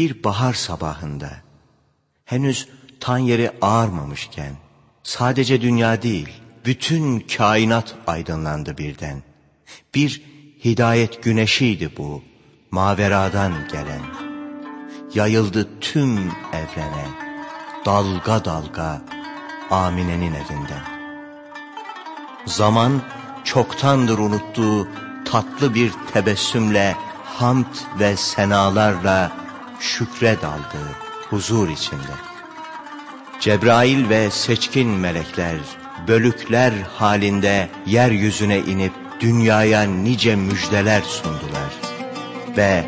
Bir bahar sabahında, henüz tan yeri ağarmamışken, sadece dünya değil, bütün kainat aydınlandı birden. Bir hidayet güneşiydi bu, maveradan gelen. Yayıldı tüm evrene, dalga dalga Amine'nin evinden. Zaman çoktandır unuttuğu tatlı bir tebessümle, hamd ve senalarla şükre daldı huzur içinde. Cebrail ve seçkin melekler, bölükler halinde yeryüzüne inip dünyaya nice müjdeler sundular. Ve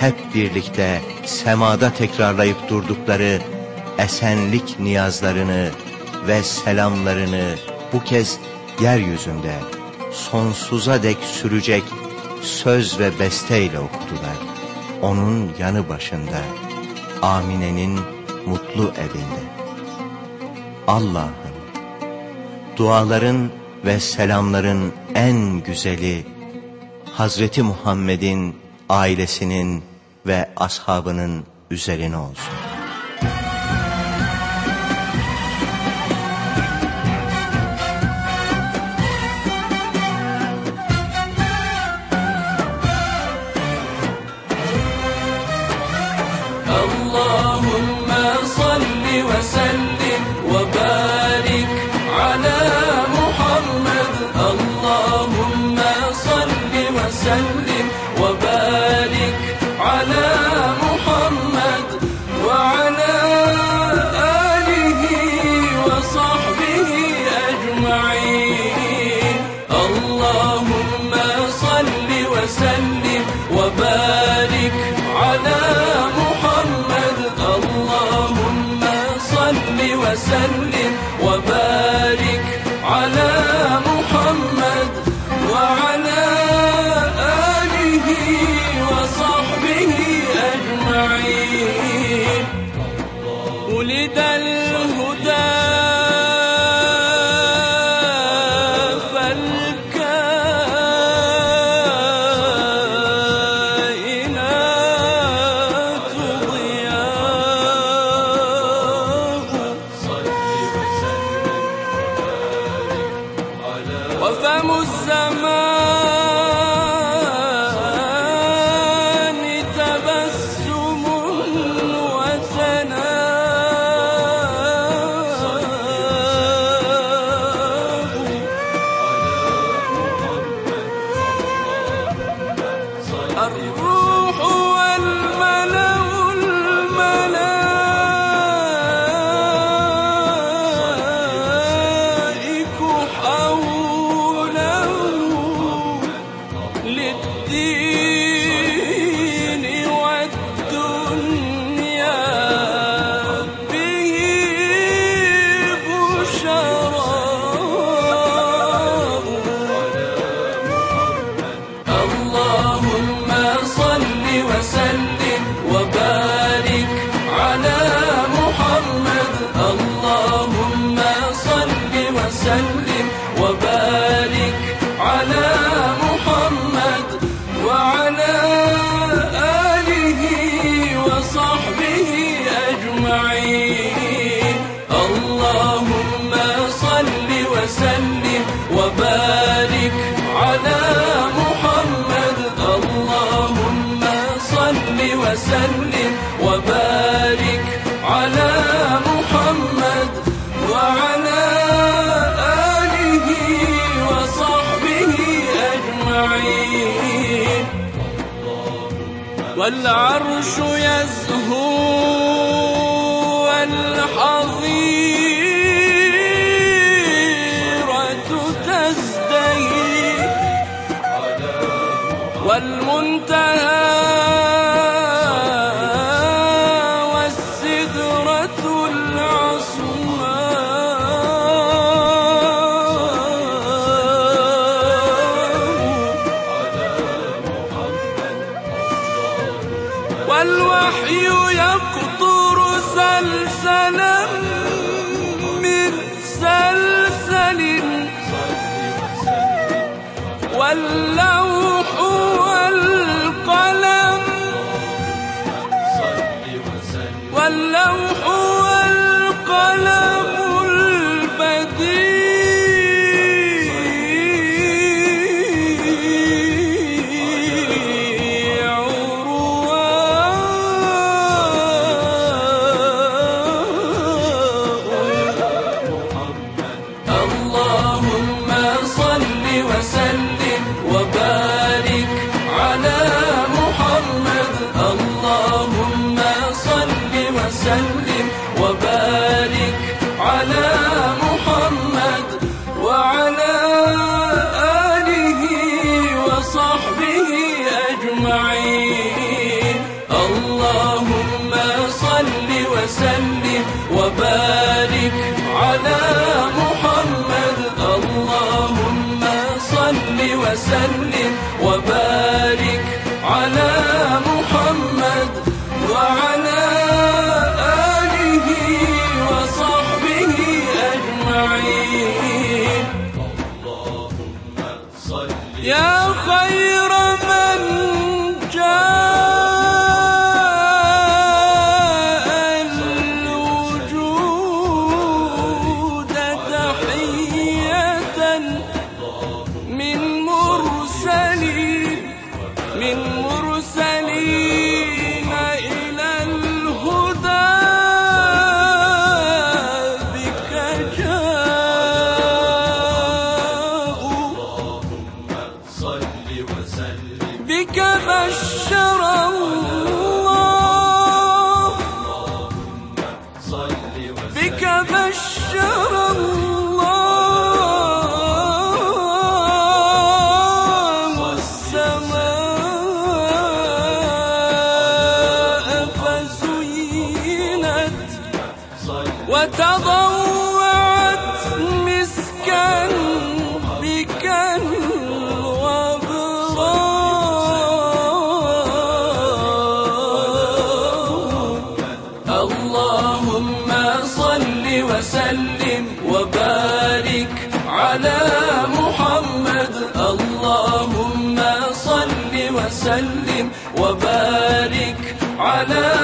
hep birlikte semada tekrarlayıp durdukları esenlik niyazlarını ve selamlarını bu kez yeryüzünde sonsuza dek sürecek söz ve besteyle okudular. Onun yanı başında, Amine'nin mutlu evinde. Allah'ım, duaların ve selamların en güzeli, Hazreti Muhammed'in, ailesinin ve ashabının üzerine olsun. سلام zaman. الدين وسلم وبارك على محمد وعلى آله وصحبه أجمعين. والعرش يزهو والحظيم مسلسلا واللوح والقلم واللوح على محمد اللهم صل وسلم وبارك على محمد وعلى آله وصحبه أجمعين. اللهم صل in وسلم وبارك على محمد. اللهم صل وسلم وبارك على محمد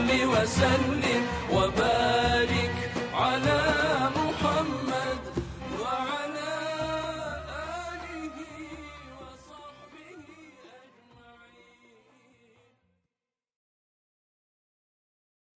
وسلم وبارك